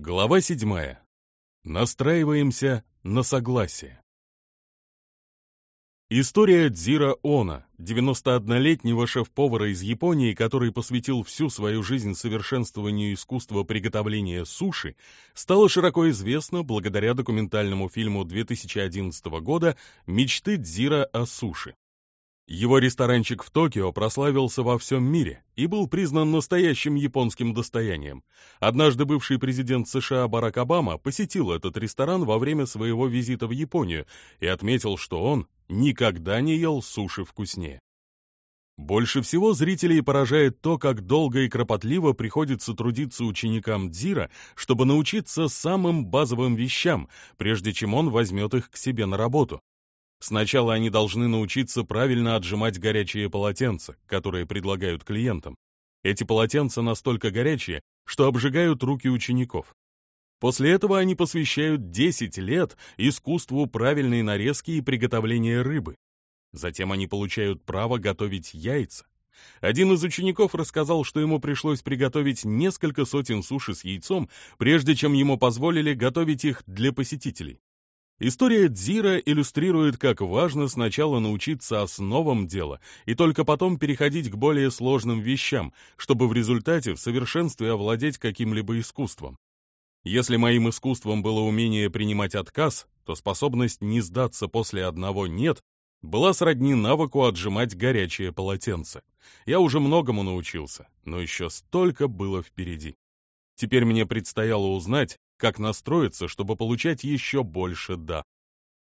Глава седьмая. Настраиваемся на согласие. История Дзира Она, 91-летнего шеф-повара из Японии, который посвятил всю свою жизнь совершенствованию искусства приготовления суши, стала широко известна благодаря документальному фильму 2011 года «Мечты Дзира о суши». Его ресторанчик в Токио прославился во всем мире и был признан настоящим японским достоянием. Однажды бывший президент США Барак Обама посетил этот ресторан во время своего визита в Японию и отметил, что он никогда не ел суши вкуснее. Больше всего зрителей поражает то, как долго и кропотливо приходится трудиться ученикам Дзира, чтобы научиться самым базовым вещам, прежде чем он возьмет их к себе на работу. Сначала они должны научиться правильно отжимать горячие полотенца, которые предлагают клиентам. Эти полотенца настолько горячие, что обжигают руки учеников. После этого они посвящают 10 лет искусству правильной нарезки и приготовления рыбы. Затем они получают право готовить яйца. Один из учеников рассказал, что ему пришлось приготовить несколько сотен суши с яйцом, прежде чем ему позволили готовить их для посетителей. История Дзира иллюстрирует, как важно сначала научиться основам дела и только потом переходить к более сложным вещам, чтобы в результате в совершенстве овладеть каким-либо искусством. Если моим искусством было умение принимать отказ, то способность не сдаться после одного «нет» была сродни навыку отжимать горячее полотенце. Я уже многому научился, но еще столько было впереди. Теперь мне предстояло узнать, как настроиться, чтобы получать еще больше «да».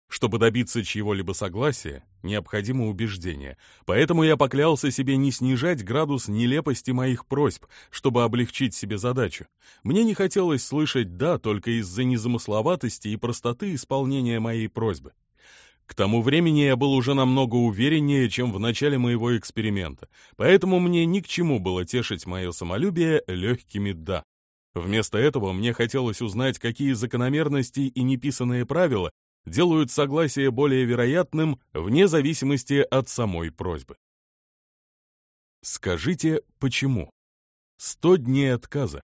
Чтобы добиться чьего-либо согласия, необходимо убеждение, поэтому я поклялся себе не снижать градус нелепости моих просьб, чтобы облегчить себе задачу. Мне не хотелось слышать «да» только из-за незамысловатости и простоты исполнения моей просьбы. К тому времени я был уже намного увереннее, чем в начале моего эксперимента, поэтому мне ни к чему было тешить мое самолюбие легкими «да». Вместо этого мне хотелось узнать, какие закономерности и неписанные правила делают согласие более вероятным вне зависимости от самой просьбы. Скажите, почему? 100 дней отказа.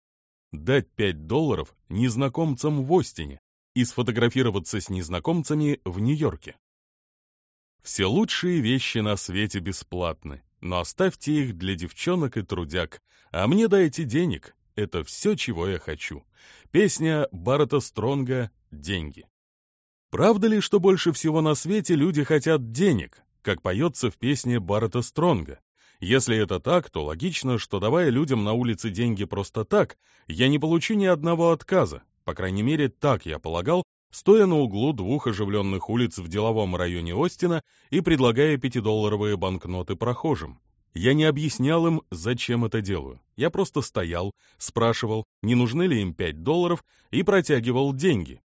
Дать 5 долларов незнакомцам в Остине и сфотографироваться с незнакомцами в Нью-Йорке. Все лучшие вещи на свете бесплатны, но оставьте их для девчонок и трудяг, а мне дайте денег, это все, чего я хочу. Песня Баррета Стронга «Деньги». Правда ли, что больше всего на свете люди хотят денег, как поется в песне Баррета Стронга? Если это так, то логично, что давая людям на улице деньги просто так, я не получу ни одного отказа. По крайней мере, так я полагал, стоя на углу двух оживленных улиц в деловом районе Остина и предлагая пятидолларовые банкноты прохожим. Я не объяснял им, зачем это делаю. Я просто стоял, спрашивал, не нужны ли им 5 долларов, и протягивал деньги.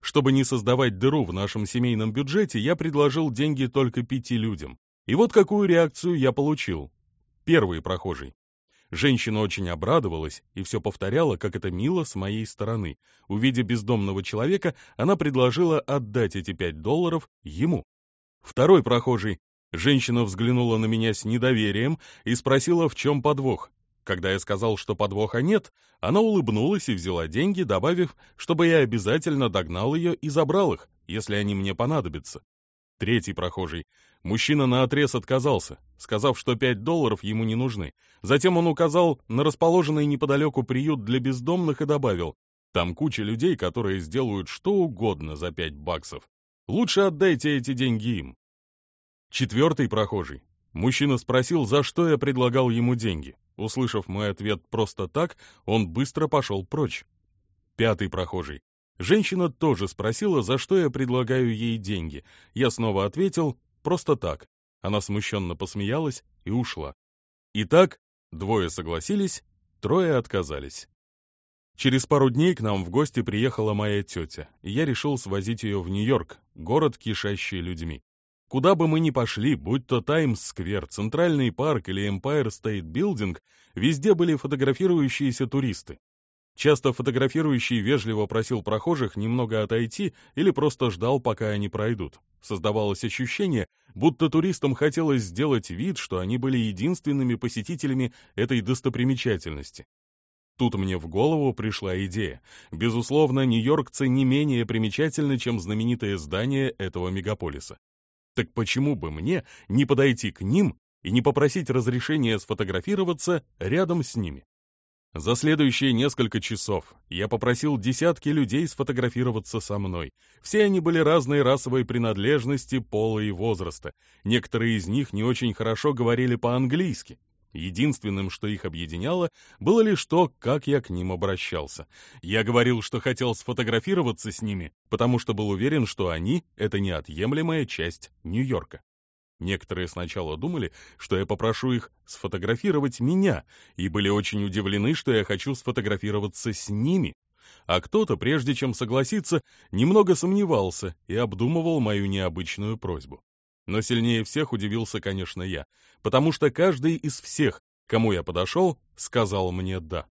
Чтобы не создавать дыру в нашем семейном бюджете, я предложил деньги только пяти людям. И вот какую реакцию я получил. Первый прохожий. Женщина очень обрадовалась и все повторяла, как это мило с моей стороны. Увидя бездомного человека, она предложила отдать эти пять долларов ему. Второй прохожий Женщина взглянула на меня с недоверием и спросила, в чем подвох. Когда я сказал, что подвоха нет, она улыбнулась и взяла деньги, добавив, чтобы я обязательно догнал ее и забрал их, если они мне понадобятся. Третий прохожий. Мужчина наотрез отказался, сказав, что пять долларов ему не нужны. Затем он указал на расположенный неподалеку приют для бездомных и добавил, там куча людей, которые сделают что угодно за пять баксов. Лучше отдайте эти деньги им. Четвертый прохожий. Мужчина спросил, за что я предлагал ему деньги. Услышав мой ответ просто так, он быстро пошел прочь. Пятый прохожий. Женщина тоже спросила, за что я предлагаю ей деньги. Я снова ответил, просто так. Она смущенно посмеялась и ушла. Итак, двое согласились, трое отказались. Через пару дней к нам в гости приехала моя тетя, и я решил свозить ее в Нью-Йорк, город, кишащий людьми. Куда бы мы ни пошли, будь то Таймс-сквер, Центральный парк или Empire State Building, везде были фотографирующиеся туристы. Часто фотографирующий вежливо просил прохожих немного отойти или просто ждал, пока они пройдут. Создавалось ощущение, будто туристам хотелось сделать вид, что они были единственными посетителями этой достопримечательности. Тут мне в голову пришла идея. Безусловно, нью-йоркцы не менее примечательны, чем знаменитое здание этого мегаполиса. Так почему бы мне не подойти к ним и не попросить разрешения сфотографироваться рядом с ними? За следующие несколько часов я попросил десятки людей сфотографироваться со мной. Все они были разной расовой принадлежности, пола и возраста. Некоторые из них не очень хорошо говорили по-английски. Единственным, что их объединяло, было лишь то, как я к ним обращался. Я говорил, что хотел сфотографироваться с ними, потому что был уверен, что они — это неотъемлемая часть Нью-Йорка. Некоторые сначала думали, что я попрошу их сфотографировать меня, и были очень удивлены, что я хочу сфотографироваться с ними. А кто-то, прежде чем согласиться, немного сомневался и обдумывал мою необычную просьбу. Но сильнее всех удивился, конечно, я, потому что каждый из всех, кому я подошел, сказал мне «да».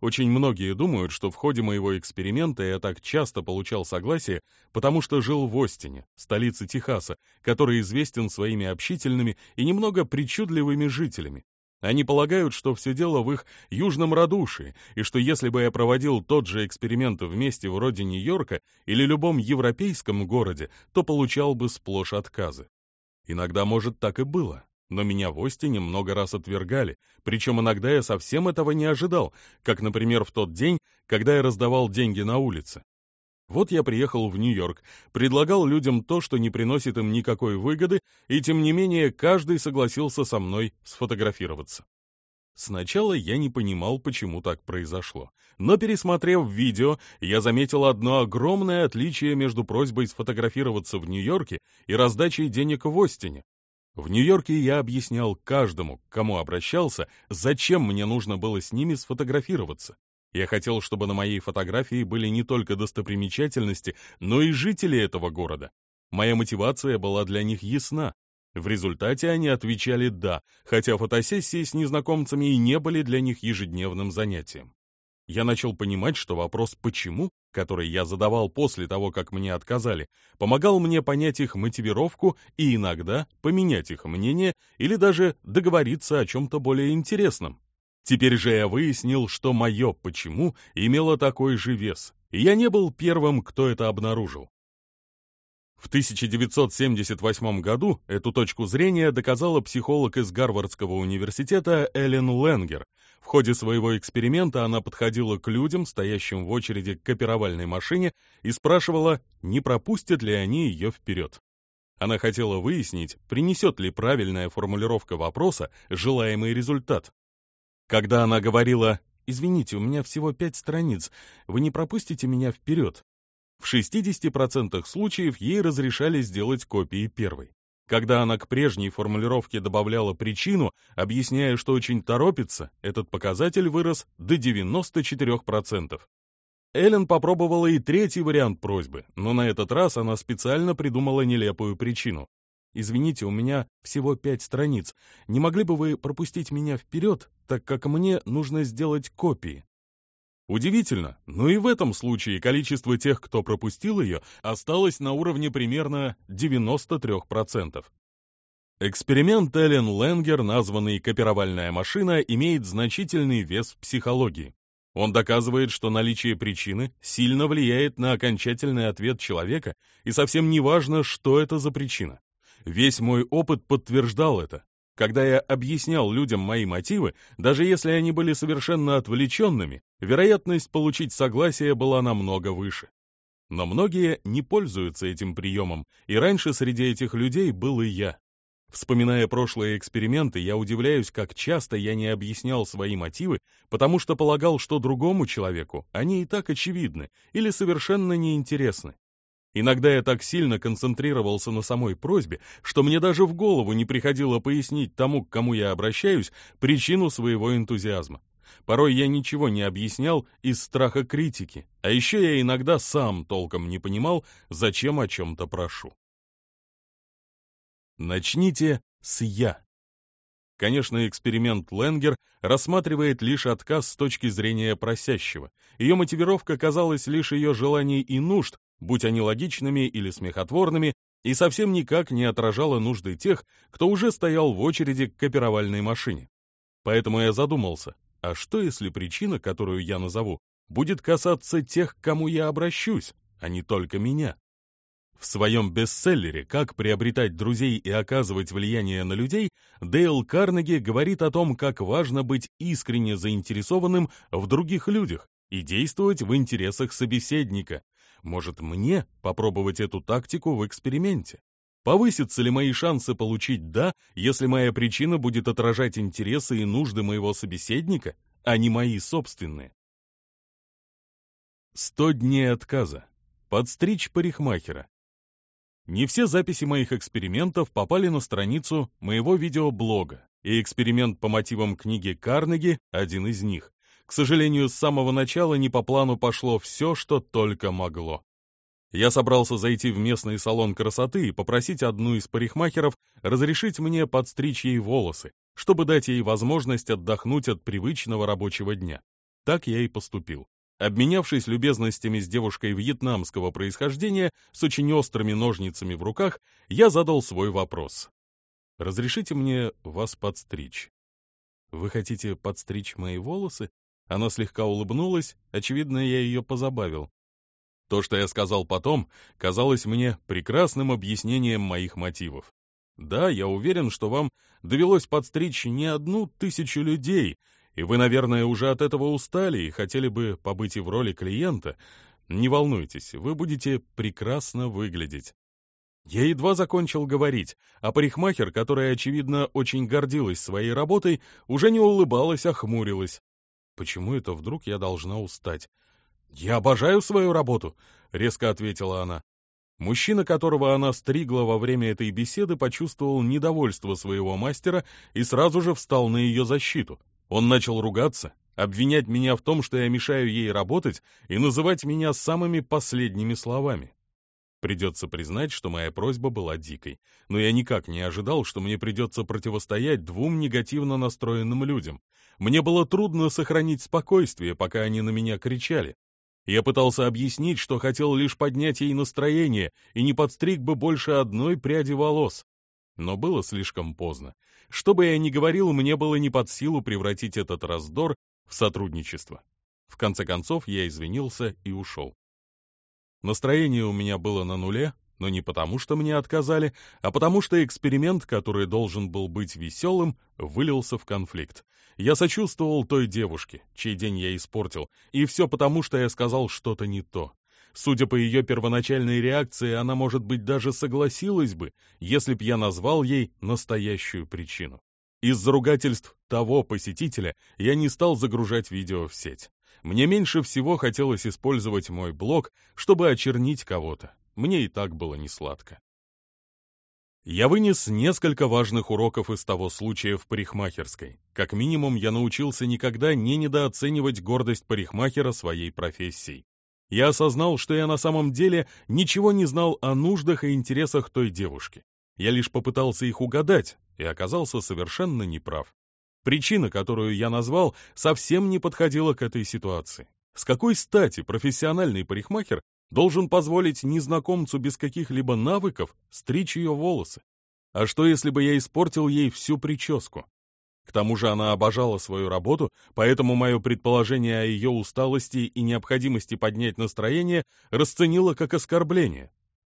Очень многие думают, что в ходе моего эксперимента я так часто получал согласие, потому что жил в Остине, столице Техаса, который известен своими общительными и немного причудливыми жителями. Они полагают, что все дело в их южном радушии, и что если бы я проводил тот же эксперимент в месте вроде Нью-Йорка или любом европейском городе, то получал бы сплошь отказы. Иногда, может, так и было, но меня в Остине много раз отвергали, причем иногда я совсем этого не ожидал, как, например, в тот день, когда я раздавал деньги на улице. Вот я приехал в Нью-Йорк, предлагал людям то, что не приносит им никакой выгоды, и тем не менее каждый согласился со мной сфотографироваться. Сначала я не понимал, почему так произошло. Но пересмотрев видео, я заметил одно огромное отличие между просьбой сфотографироваться в Нью-Йорке и раздачей денег в Остине. В Нью-Йорке я объяснял каждому, к кому обращался, зачем мне нужно было с ними сфотографироваться. Я хотел, чтобы на моей фотографии были не только достопримечательности, но и жители этого города. Моя мотивация была для них ясна. В результате они отвечали «да», хотя фотосессии с незнакомцами и не были для них ежедневным занятием я начал понимать, что вопрос «почему», который я задавал после того, как мне отказали, помогал мне понять их мотивировку и иногда поменять их мнение или даже договориться о чем-то более интересном. Теперь же я выяснил, что мое «почему» имело такой же вес, и я не был первым, кто это обнаружил. В 1978 году эту точку зрения доказала психолог из Гарвардского университета Эллен Ленгер, в ходе своего эксперимента она подходила к людям, стоящим в очереди к копировальной машине, и спрашивала, не пропустят ли они ее вперед. Она хотела выяснить, принесет ли правильная формулировка вопроса желаемый результат. Когда она говорила «Извините, у меня всего пять страниц, вы не пропустите меня вперед», в 60% случаев ей разрешали сделать копии первой. Когда она к прежней формулировке добавляла причину, объясняя, что очень торопится, этот показатель вырос до 94%. Эллен попробовала и третий вариант просьбы, но на этот раз она специально придумала нелепую причину. «Извините, у меня всего пять страниц. Не могли бы вы пропустить меня вперед, так как мне нужно сделать копии?» Удивительно, но и в этом случае количество тех, кто пропустил ее, осталось на уровне примерно 93%. Эксперимент Эллен Ленгер, названный «Копировальная машина», имеет значительный вес в психологии. Он доказывает, что наличие причины сильно влияет на окончательный ответ человека, и совсем не важно, что это за причина. Весь мой опыт подтверждал это. Когда я объяснял людям мои мотивы, даже если они были совершенно отвлеченными, вероятность получить согласие была намного выше. Но многие не пользуются этим приемом, и раньше среди этих людей был и я. Вспоминая прошлые эксперименты, я удивляюсь, как часто я не объяснял свои мотивы, потому что полагал, что другому человеку они и так очевидны или совершенно неинтересны. Иногда я так сильно концентрировался на самой просьбе, что мне даже в голову не приходило пояснить тому, к кому я обращаюсь, причину своего энтузиазма. Порой я ничего не объяснял из страха критики, а еще я иногда сам толком не понимал, зачем о чем-то прошу. Начните с «я». Конечно, эксперимент Ленгер рассматривает лишь отказ с точки зрения просящего. Ее мотивировка казалась лишь ее желаний и нужд, будь они логичными или смехотворными, и совсем никак не отражала нужды тех, кто уже стоял в очереди к копировальной машине. Поэтому я задумался, А что, если причина, которую я назову, будет касаться тех, к кому я обращусь, а не только меня? В своем бестселлере «Как приобретать друзей и оказывать влияние на людей» Дейл Карнеги говорит о том, как важно быть искренне заинтересованным в других людях и действовать в интересах собеседника. Может, мне попробовать эту тактику в эксперименте? Повысятся ли мои шансы получить «да», если моя причина будет отражать интересы и нужды моего собеседника, а не мои собственные? 100 дней отказа. Подстричь парикмахера. Не все записи моих экспериментов попали на страницу моего видеоблога, и эксперимент по мотивам книги Карнеги – один из них. К сожалению, с самого начала не по плану пошло все, что только могло. Я собрался зайти в местный салон красоты и попросить одну из парикмахеров разрешить мне подстричь ей волосы, чтобы дать ей возможность отдохнуть от привычного рабочего дня. Так я и поступил. Обменявшись любезностями с девушкой вьетнамского происхождения с очень острыми ножницами в руках, я задал свой вопрос. «Разрешите мне вас подстричь?» «Вы хотите подстричь мои волосы?» Она слегка улыбнулась, очевидно, я ее позабавил. То, что я сказал потом, казалось мне прекрасным объяснением моих мотивов. Да, я уверен, что вам довелось подстричь не одну тысячу людей, и вы, наверное, уже от этого устали и хотели бы побыть и в роли клиента, не волнуйтесь, вы будете прекрасно выглядеть. Я едва закончил говорить, а парикмахер, которая, очевидно, очень гордилась своей работой, уже не улыбалась, а хмурилась. Почему это вдруг я должна устать? «Я обожаю свою работу», — резко ответила она. Мужчина, которого она стригла во время этой беседы, почувствовал недовольство своего мастера и сразу же встал на ее защиту. Он начал ругаться, обвинять меня в том, что я мешаю ей работать, и называть меня самыми последними словами. Придется признать, что моя просьба была дикой, но я никак не ожидал, что мне придется противостоять двум негативно настроенным людям. Мне было трудно сохранить спокойствие, пока они на меня кричали. Я пытался объяснить, что хотел лишь поднять ей настроение и не подстриг бы больше одной пряди волос. Но было слишком поздно. Что бы я ни говорил, мне было не под силу превратить этот раздор в сотрудничество. В конце концов, я извинился и ушел. Настроение у меня было на нуле, но не потому, что мне отказали, а потому что эксперимент, который должен был быть веселым, вылился в конфликт. Я сочувствовал той девушке, чей день я испортил, и все потому, что я сказал что-то не то. Судя по ее первоначальной реакции, она, может быть, даже согласилась бы, если б я назвал ей настоящую причину. Из-за ругательств того посетителя я не стал загружать видео в сеть. Мне меньше всего хотелось использовать мой блог, чтобы очернить кого-то. Мне и так было несладко. Я вынес несколько важных уроков из того случая в парикмахерской. Как минимум, я научился никогда не недооценивать гордость парикмахера своей профессией. Я осознал, что я на самом деле ничего не знал о нуждах и интересах той девушки. Я лишь попытался их угадать и оказался совершенно неправ. Причина, которую я назвал, совсем не подходила к этой ситуации. С какой стати профессиональный парикмахер должен позволить незнакомцу без каких-либо навыков стричь ее волосы? А что, если бы я испортил ей всю прическу? К тому же она обожала свою работу, поэтому мое предположение о ее усталости и необходимости поднять настроение расценило как оскорбление.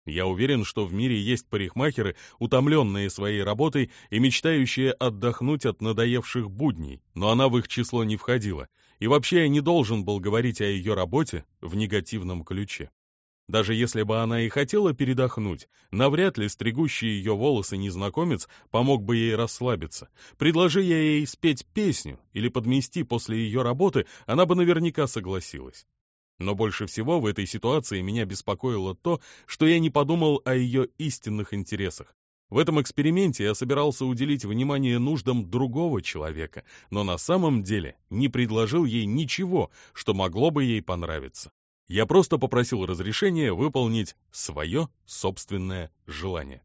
Я уверен, что в мире есть парикмахеры, утомленные своей работой и мечтающие отдохнуть от надоевших будней, но она в их число не входила, и вообще я не должен был говорить о ее работе в негативном ключе. Даже если бы она и хотела передохнуть, навряд ли стригущий ее волосы незнакомец помог бы ей расслабиться. Предложи я ей спеть песню или подмести после ее работы, она бы наверняка согласилась. Но больше всего в этой ситуации меня беспокоило то, что я не подумал о ее истинных интересах. В этом эксперименте я собирался уделить внимание нуждам другого человека, но на самом деле не предложил ей ничего, что могло бы ей понравиться. Я просто попросил разрешения выполнить свое собственное желание.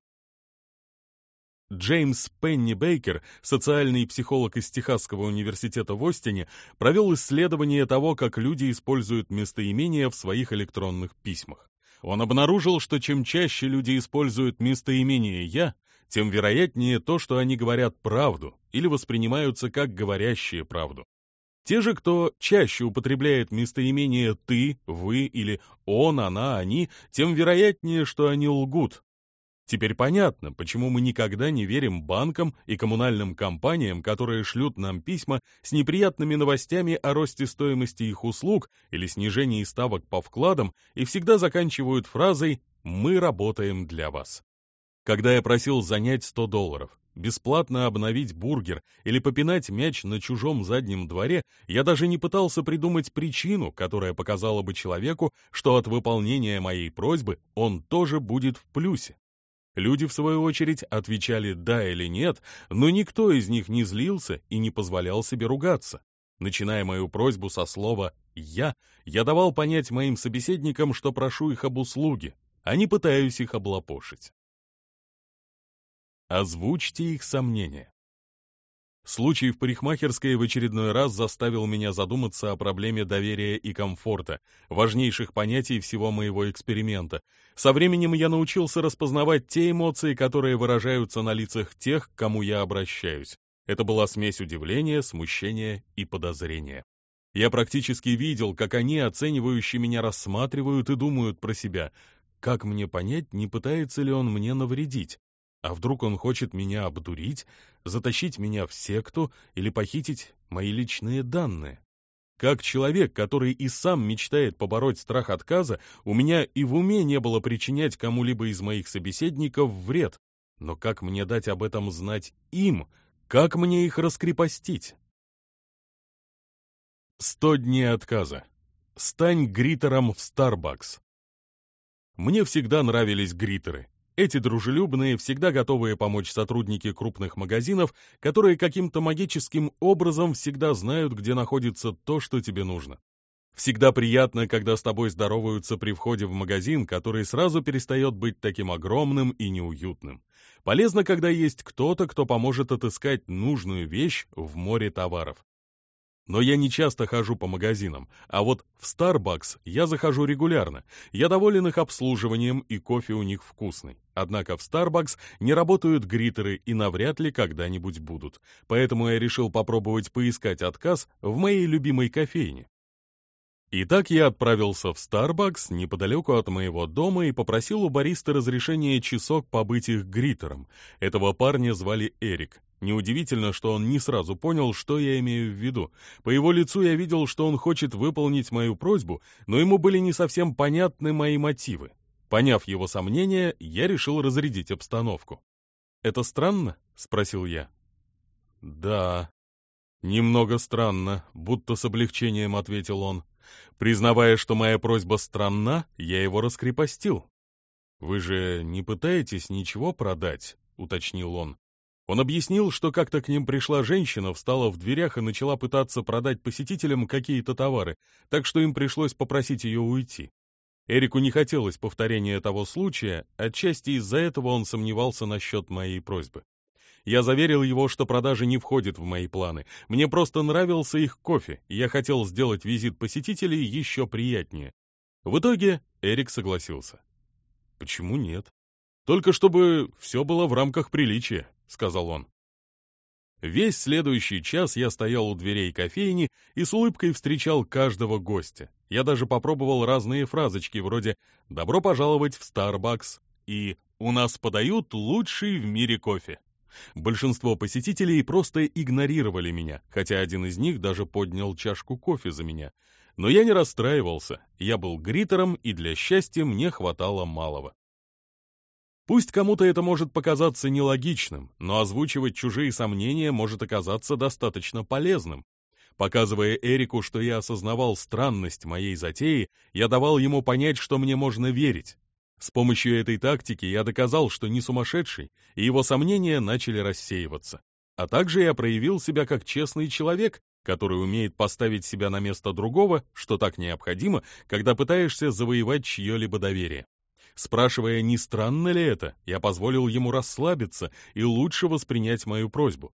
Джеймс Пенни Бейкер, социальный психолог из Техасского университета в Остине, провел исследование того, как люди используют местоимения в своих электронных письмах. Он обнаружил, что чем чаще люди используют местоимение «я», тем вероятнее то, что они говорят правду или воспринимаются как говорящие правду. Те же, кто чаще употребляет местоимение «ты», «вы» или «он», «она», «они», тем вероятнее, что они лгут. Теперь понятно, почему мы никогда не верим банкам и коммунальным компаниям, которые шлют нам письма с неприятными новостями о росте стоимости их услуг или снижении ставок по вкладам и всегда заканчивают фразой «мы работаем для вас». Когда я просил занять 100 долларов, бесплатно обновить бургер или попинать мяч на чужом заднем дворе, я даже не пытался придумать причину, которая показала бы человеку, что от выполнения моей просьбы он тоже будет в плюсе. Люди, в свою очередь, отвечали «да» или «нет», но никто из них не злился и не позволял себе ругаться. Начиная мою просьбу со слова «я», я давал понять моим собеседникам, что прошу их об услуге, а не пытаюсь их облапошить. Озвучьте их сомнения. Случай в парикмахерской в очередной раз заставил меня задуматься о проблеме доверия и комфорта, важнейших понятий всего моего эксперимента. Со временем я научился распознавать те эмоции, которые выражаются на лицах тех, к кому я обращаюсь. Это была смесь удивления, смущения и подозрения. Я практически видел, как они, оценивающие меня, рассматривают и думают про себя. Как мне понять, не пытается ли он мне навредить? А вдруг он хочет меня обдурить, затащить меня в секту или похитить мои личные данные? Как человек, который и сам мечтает побороть страх отказа, у меня и в уме не было причинять кому-либо из моих собеседников вред. Но как мне дать об этом знать им? Как мне их раскрепостить? Сто дней отказа. Стань гритером в Starbucks. Мне всегда нравились гритеры. Эти дружелюбные, всегда готовые помочь сотрудники крупных магазинов, которые каким-то магическим образом всегда знают, где находится то, что тебе нужно. Всегда приятно, когда с тобой здороваются при входе в магазин, который сразу перестает быть таким огромным и неуютным. Полезно, когда есть кто-то, кто поможет отыскать нужную вещь в море товаров. Но я не часто хожу по магазинам, а вот в Starbucks я захожу регулярно. Я доволен их обслуживанием и кофе у них вкусный. Однако в Starbucks не работают гритеры и навряд ли когда-нибудь будут. Поэтому я решил попробовать поискать отказ в моей любимой кофейне. Итак, я отправился в Starbucks неподалеку от моего дома и попросил у бариста разрешения часок побыть их гритером. Этого парня звали Эрик. Неудивительно, что он не сразу понял, что я имею в виду. По его лицу я видел, что он хочет выполнить мою просьбу, но ему были не совсем понятны мои мотивы. Поняв его сомнения, я решил разрядить обстановку. «Это странно?» — спросил я. «Да, немного странно», — будто с облегчением ответил он. Признавая, что моя просьба странна, я его раскрепостил. «Вы же не пытаетесь ничего продать?» — уточнил он. Он объяснил, что как-то к ним пришла женщина, встала в дверях и начала пытаться продать посетителям какие-то товары, так что им пришлось попросить ее уйти. Эрику не хотелось повторения того случая, отчасти из-за этого он сомневался насчет моей просьбы. Я заверил его, что продажи не входят в мои планы. Мне просто нравился их кофе, и я хотел сделать визит посетителей еще приятнее. В итоге Эрик согласился. Почему нет? Только чтобы все было в рамках приличия. — сказал он. Весь следующий час я стоял у дверей кофейни и с улыбкой встречал каждого гостя. Я даже попробовал разные фразочки вроде «Добро пожаловать в Starbucks» и «У нас подают лучший в мире кофе». Большинство посетителей просто игнорировали меня, хотя один из них даже поднял чашку кофе за меня. Но я не расстраивался, я был гритером, и для счастья мне хватало малого. Пусть кому-то это может показаться нелогичным, но озвучивать чужие сомнения может оказаться достаточно полезным. Показывая Эрику, что я осознавал странность моей затеи, я давал ему понять, что мне можно верить. С помощью этой тактики я доказал, что не сумасшедший, и его сомнения начали рассеиваться. А также я проявил себя как честный человек, который умеет поставить себя на место другого, что так необходимо, когда пытаешься завоевать чье-либо доверие. Спрашивая, не странно ли это, я позволил ему расслабиться и лучше воспринять мою просьбу.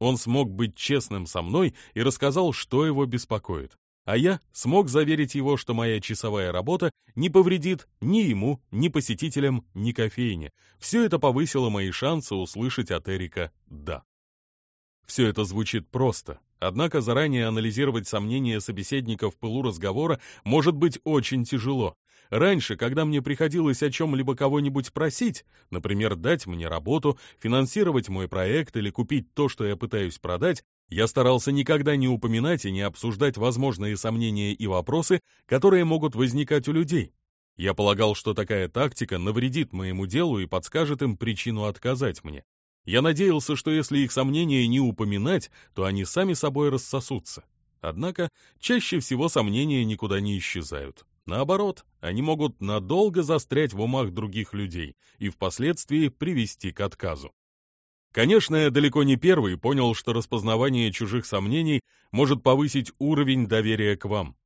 Он смог быть честным со мной и рассказал, что его беспокоит. А я смог заверить его, что моя часовая работа не повредит ни ему, ни посетителям, ни кофейне. Все это повысило мои шансы услышать от Эрика «да». Все это звучит просто, Однако заранее анализировать сомнения собеседника в пылу разговора может быть очень тяжело. Раньше, когда мне приходилось о чем-либо кого-нибудь просить, например, дать мне работу, финансировать мой проект или купить то, что я пытаюсь продать, я старался никогда не упоминать и не обсуждать возможные сомнения и вопросы, которые могут возникать у людей. Я полагал, что такая тактика навредит моему делу и подскажет им причину отказать мне. Я надеялся, что если их сомнения не упоминать, то они сами собой рассосутся. Однако чаще всего сомнения никуда не исчезают. Наоборот, они могут надолго застрять в умах других людей и впоследствии привести к отказу. Конечно, я далеко не первый понял, что распознавание чужих сомнений может повысить уровень доверия к вам.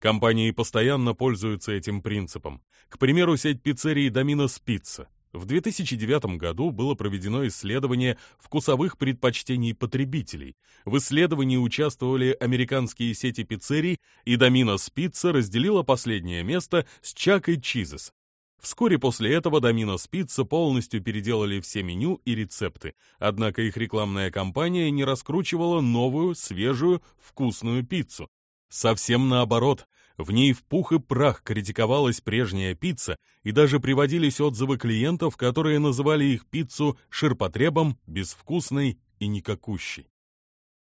Компании постоянно пользуются этим принципом. К примеру, сеть пиццерий Domino's Pizza. В 2009 году было проведено исследование вкусовых предпочтений потребителей. В исследовании участвовали американские сети пиццерий, и Domino's Pizza разделила последнее место с и Cheese's. Вскоре после этого Domino's Pizza полностью переделали все меню и рецепты, однако их рекламная кампания не раскручивала новую, свежую, вкусную пиццу. Совсем наоборот, в ней в пух и прах критиковалась прежняя пицца, и даже приводились отзывы клиентов, которые называли их пиццу ширпотребом, безвкусной и никакущей.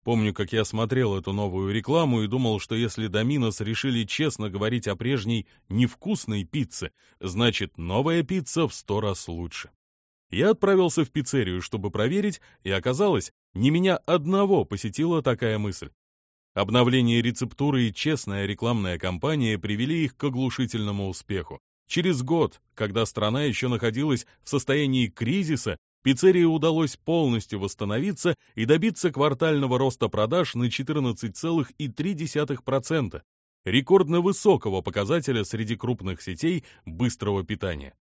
Помню, как я смотрел эту новую рекламу и думал, что если Доминос решили честно говорить о прежней невкусной пицце, значит, новая пицца в сто раз лучше. Я отправился в пиццерию, чтобы проверить, и оказалось, не меня одного посетила такая мысль. Обновление рецептуры и честная рекламная кампания привели их к оглушительному успеху. Через год, когда страна еще находилась в состоянии кризиса, пиццерии удалось полностью восстановиться и добиться квартального роста продаж на 14,3%, рекордно высокого показателя среди крупных сетей быстрого питания.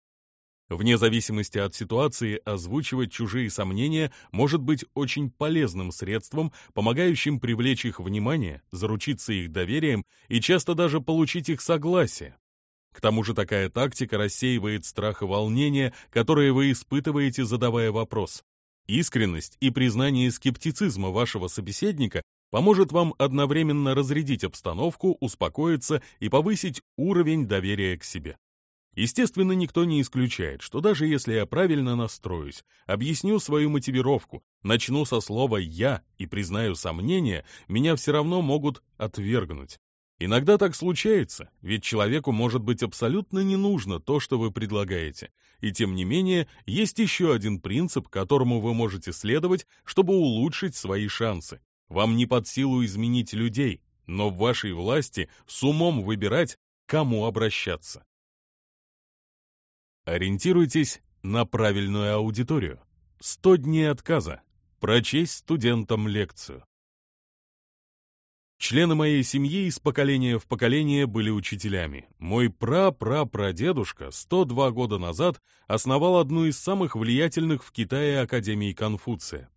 Вне зависимости от ситуации, озвучивать чужие сомнения может быть очень полезным средством, помогающим привлечь их внимание, заручиться их доверием и часто даже получить их согласие. К тому же такая тактика рассеивает страх и волнение, которые вы испытываете, задавая вопрос. Искренность и признание скептицизма вашего собеседника поможет вам одновременно разрядить обстановку, успокоиться и повысить уровень доверия к себе. Естественно, никто не исключает, что даже если я правильно настроюсь, объясню свою мотивировку, начну со слова «я» и признаю сомнения, меня все равно могут отвергнуть. Иногда так случается, ведь человеку может быть абсолютно не нужно то, что вы предлагаете. И тем не менее, есть еще один принцип, которому вы можете следовать, чтобы улучшить свои шансы. Вам не под силу изменить людей, но в вашей власти с умом выбирать, кому обращаться. Ориентируйтесь на правильную аудиторию. 100 дней отказа. Прочесть студентам лекцию. Члены моей семьи из поколения в поколение были учителями. Мой пра-пра-прадедушка 102 года назад основал одну из самых влиятельных в Китае Академий Конфуция.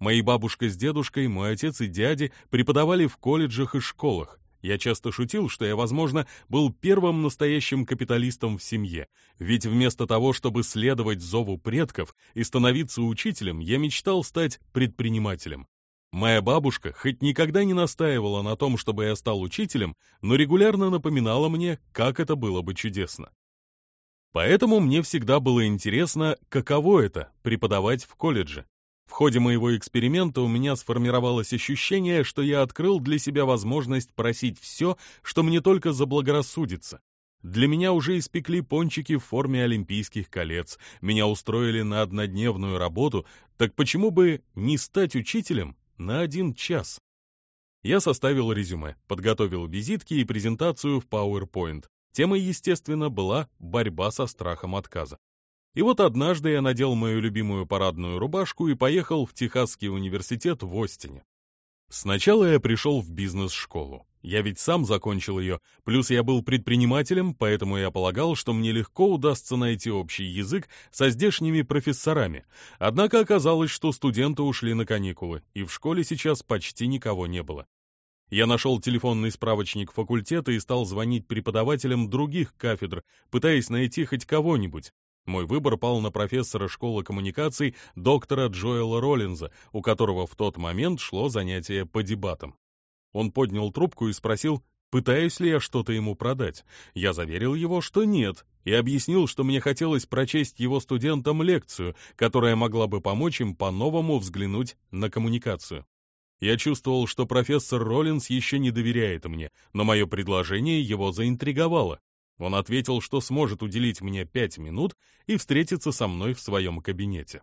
Мои бабушка с дедушкой, мой отец и дяди преподавали в колледжах и школах. Я часто шутил, что я, возможно, был первым настоящим капиталистом в семье, ведь вместо того, чтобы следовать зову предков и становиться учителем, я мечтал стать предпринимателем. Моя бабушка хоть никогда не настаивала на том, чтобы я стал учителем, но регулярно напоминала мне, как это было бы чудесно. Поэтому мне всегда было интересно, каково это — преподавать в колледже. В ходе моего эксперимента у меня сформировалось ощущение, что я открыл для себя возможность просить все, что мне только заблагорассудится. Для меня уже испекли пончики в форме олимпийских колец, меня устроили на однодневную работу, так почему бы не стать учителем на один час? Я составил резюме, подготовил визитки и презентацию в PowerPoint. Темой, естественно, была борьба со страхом отказа. И вот однажды я надел мою любимую парадную рубашку и поехал в Техасский университет в Остине. Сначала я пришел в бизнес-школу. Я ведь сам закончил ее, плюс я был предпринимателем, поэтому я полагал, что мне легко удастся найти общий язык со здешними профессорами. Однако оказалось, что студенты ушли на каникулы, и в школе сейчас почти никого не было. Я нашел телефонный справочник факультета и стал звонить преподавателям других кафедр, пытаясь найти хоть кого-нибудь. Мой выбор пал на профессора школы коммуникаций доктора Джоэла Роллинза, у которого в тот момент шло занятие по дебатам. Он поднял трубку и спросил, пытаюсь ли я что-то ему продать. Я заверил его, что нет, и объяснил, что мне хотелось прочесть его студентам лекцию, которая могла бы помочь им по-новому взглянуть на коммуникацию. Я чувствовал, что профессор Роллинс еще не доверяет мне, но мое предложение его заинтриговало. Он ответил, что сможет уделить мне пять минут и встретиться со мной в своем кабинете.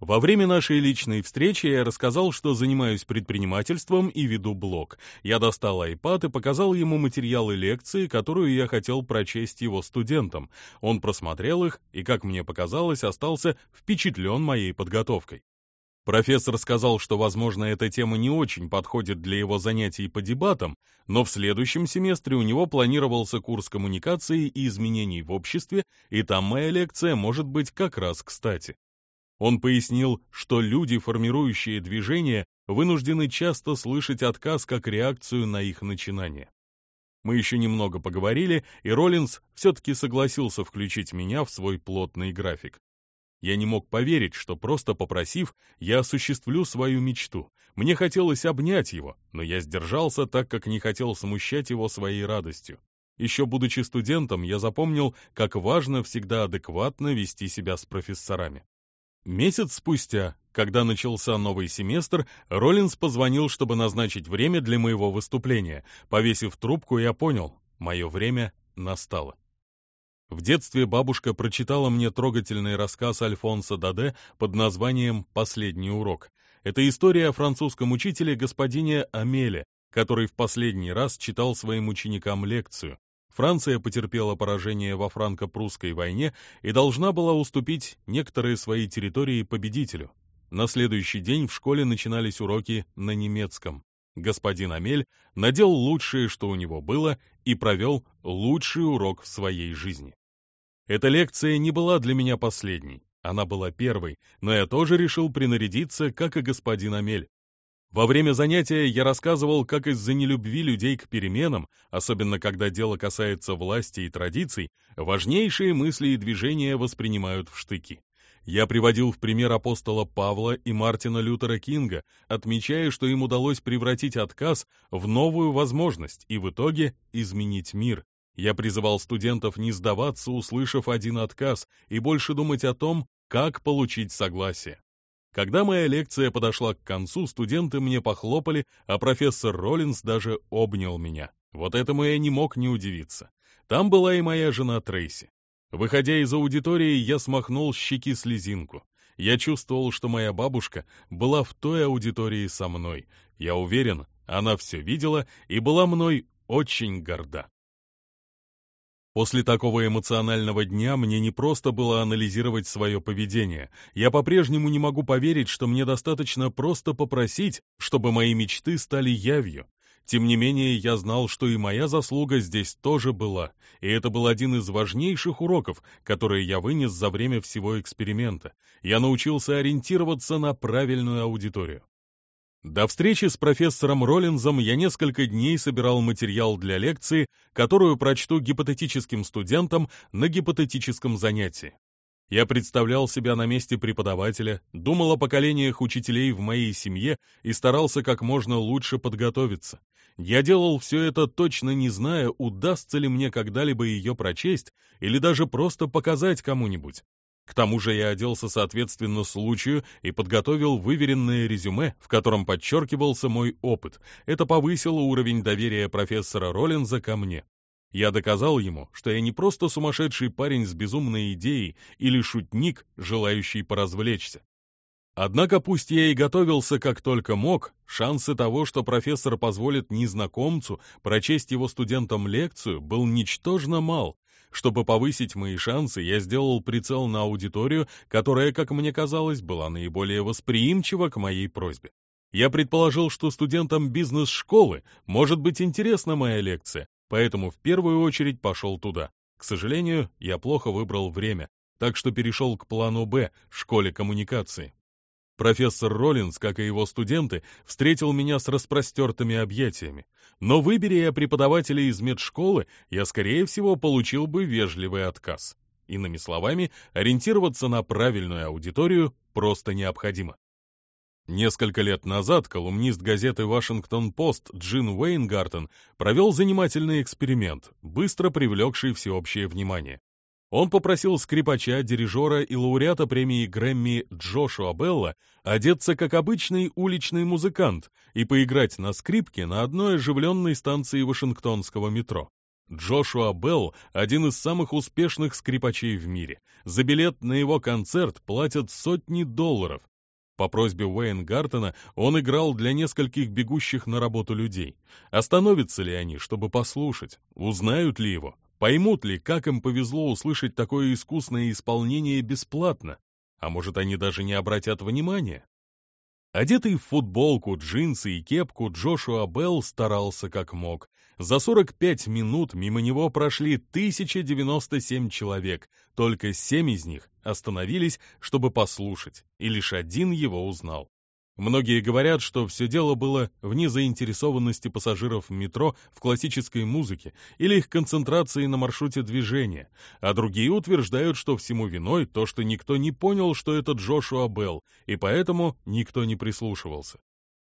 Во время нашей личной встречи я рассказал, что занимаюсь предпринимательством и веду блог. Я достал iPad и показал ему материалы лекции, которую я хотел прочесть его студентам. Он просмотрел их и, как мне показалось, остался впечатлен моей подготовкой. Профессор сказал, что, возможно, эта тема не очень подходит для его занятий по дебатам, но в следующем семестре у него планировался курс коммуникации и изменений в обществе, и там моя лекция может быть как раз кстати. Он пояснил, что люди, формирующие движение, вынуждены часто слышать отказ как реакцию на их начинание. Мы еще немного поговорили, и Роллинс все-таки согласился включить меня в свой плотный график. Я не мог поверить, что просто попросив, я осуществлю свою мечту. Мне хотелось обнять его, но я сдержался, так как не хотел смущать его своей радостью. Еще будучи студентом, я запомнил, как важно всегда адекватно вести себя с профессорами. Месяц спустя, когда начался новый семестр, Роллинс позвонил, чтобы назначить время для моего выступления. Повесив трубку, я понял, мое время настало. В детстве бабушка прочитала мне трогательный рассказ Альфонса Даде под названием «Последний урок». Это история о французском учителе господине Амеле, который в последний раз читал своим ученикам лекцию. Франция потерпела поражение во франко-прусской войне и должна была уступить некоторые свои территории победителю. На следующий день в школе начинались уроки на немецком. Господин Амель надел лучшее, что у него было, и провел лучший урок в своей жизни. Эта лекция не была для меня последней, она была первой, но я тоже решил принарядиться, как и господин Амель. Во время занятия я рассказывал, как из-за нелюбви людей к переменам, особенно когда дело касается власти и традиций, важнейшие мысли и движения воспринимают в штыки. Я приводил в пример апостола Павла и Мартина Лютера Кинга, отмечая, что им удалось превратить отказ в новую возможность и в итоге изменить мир, я призывал студентов не сдаваться, услышав один отказ, и больше думать о том, как получить согласие. Когда моя лекция подошла к концу, студенты мне похлопали, а профессор Роллинс даже обнял меня. Вот этому я не мог не удивиться. Там была и моя жена Трейси. Выходя из аудитории, я смахнул с щеки слезинку. Я чувствовал, что моя бабушка была в той аудитории со мной. Я уверен, она все видела и была мной очень горда. После такого эмоционального дня мне не просто было анализировать свое поведение. Я по-прежнему не могу поверить, что мне достаточно просто попросить, чтобы мои мечты стали явью. Тем не менее, я знал, что и моя заслуга здесь тоже была, и это был один из важнейших уроков, которые я вынес за время всего эксперимента. Я научился ориентироваться на правильную аудиторию. До встречи с профессором Роллинзом я несколько дней собирал материал для лекции, которую прочту гипотетическим студентам на гипотетическом занятии. Я представлял себя на месте преподавателя, думал о поколениях учителей в моей семье и старался как можно лучше подготовиться. Я делал все это точно не зная, удастся ли мне когда-либо ее прочесть или даже просто показать кому-нибудь. К тому же я оделся соответственно случаю и подготовил выверенное резюме, в котором подчеркивался мой опыт. Это повысило уровень доверия профессора Роллинза ко мне. Я доказал ему, что я не просто сумасшедший парень с безумной идеей или шутник, желающий поразвлечься. Однако пусть я и готовился как только мог, шансы того, что профессор позволит незнакомцу прочесть его студентам лекцию, был ничтожно мал, чтобы повысить мои шансы, я сделал прицел на аудиторию, которая, как мне казалось, была наиболее восприимчива к моей просьбе. Я предположил, что студентам бизнес-школы может быть интересна моя лекция, поэтому в первую очередь пошел туда. К сожалению, я плохо выбрал время, так что перешел к плану «Б» — школе коммуникации. Профессор Роллинс, как и его студенты, встретил меня с распростертыми объятиями. Но выбери я преподавателя из медшколы, я, скорее всего, получил бы вежливый отказ. Иными словами, ориентироваться на правильную аудиторию просто необходимо. Несколько лет назад колумнист газеты «Вашингтон-Пост» Джин Уэйнгартен провел занимательный эксперимент, быстро привлекший всеобщее внимание. Он попросил скрипача, дирижера и лауреата премии Грэмми Джошуа Белла одеться как обычный уличный музыкант и поиграть на скрипке на одной оживленной станции Вашингтонского метро. Джошуа Белл – один из самых успешных скрипачей в мире. За билет на его концерт платят сотни долларов. По просьбе Уэйн Гартона он играл для нескольких бегущих на работу людей. Остановятся ли они, чтобы послушать? Узнают ли его? Поймут ли, как им повезло услышать такое искусное исполнение бесплатно? А может, они даже не обратят внимания? Одетый в футболку, джинсы и кепку, Джошуа Белл старался как мог. За 45 минут мимо него прошли 1097 человек, только 7 из них остановились, чтобы послушать, и лишь один его узнал. Многие говорят, что все дело было в незаинтересованности пассажиров метро в классической музыке или их концентрации на маршруте движения, а другие утверждают, что всему виной то, что никто не понял, что это Джошуа Белл, и поэтому никто не прислушивался.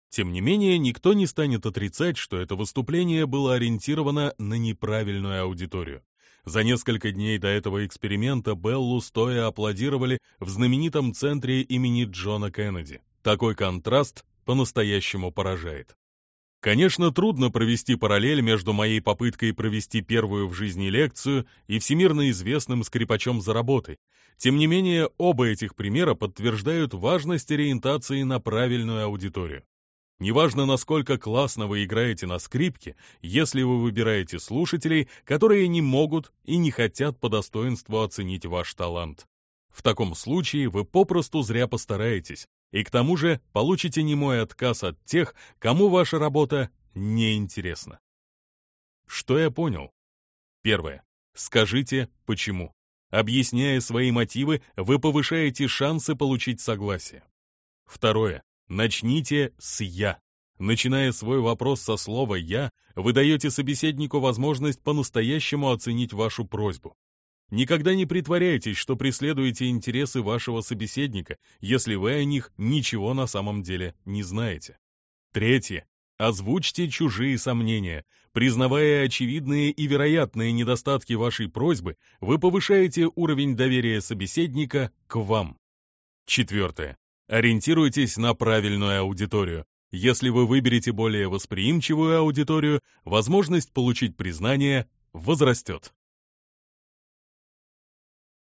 Тем не менее, никто не станет отрицать, что это выступление было ориентировано на неправильную аудиторию. За несколько дней до этого эксперимента Беллу стоя аплодировали в знаменитом центре имени Джона Кеннеди. Такой контраст по-настоящему поражает. Конечно, трудно провести параллель между моей попыткой провести первую в жизни лекцию и всемирно известным скрипачом за работой. Тем не менее, оба этих примера подтверждают важность ориентации на правильную аудиторию. Неважно, насколько классно вы играете на скрипке, если вы выбираете слушателей, которые не могут и не хотят по достоинству оценить ваш талант. В таком случае вы попросту зря постараетесь, и к тому же получите немой отказ от тех, кому ваша работа не интересна. Что я понял? Первое. Скажите, почему. Объясняя свои мотивы, вы повышаете шансы получить согласие. Второе. Начните с «я». Начиная свой вопрос со слова «я», вы даете собеседнику возможность по-настоящему оценить вашу просьбу. Никогда не притворяйтесь, что преследуете интересы вашего собеседника, если вы о них ничего на самом деле не знаете. Третье. Озвучьте чужие сомнения. Признавая очевидные и вероятные недостатки вашей просьбы, вы повышаете уровень доверия собеседника к вам. Четвертое. Ориентируйтесь на правильную аудиторию. Если вы выберете более восприимчивую аудиторию, возможность получить признание возрастет.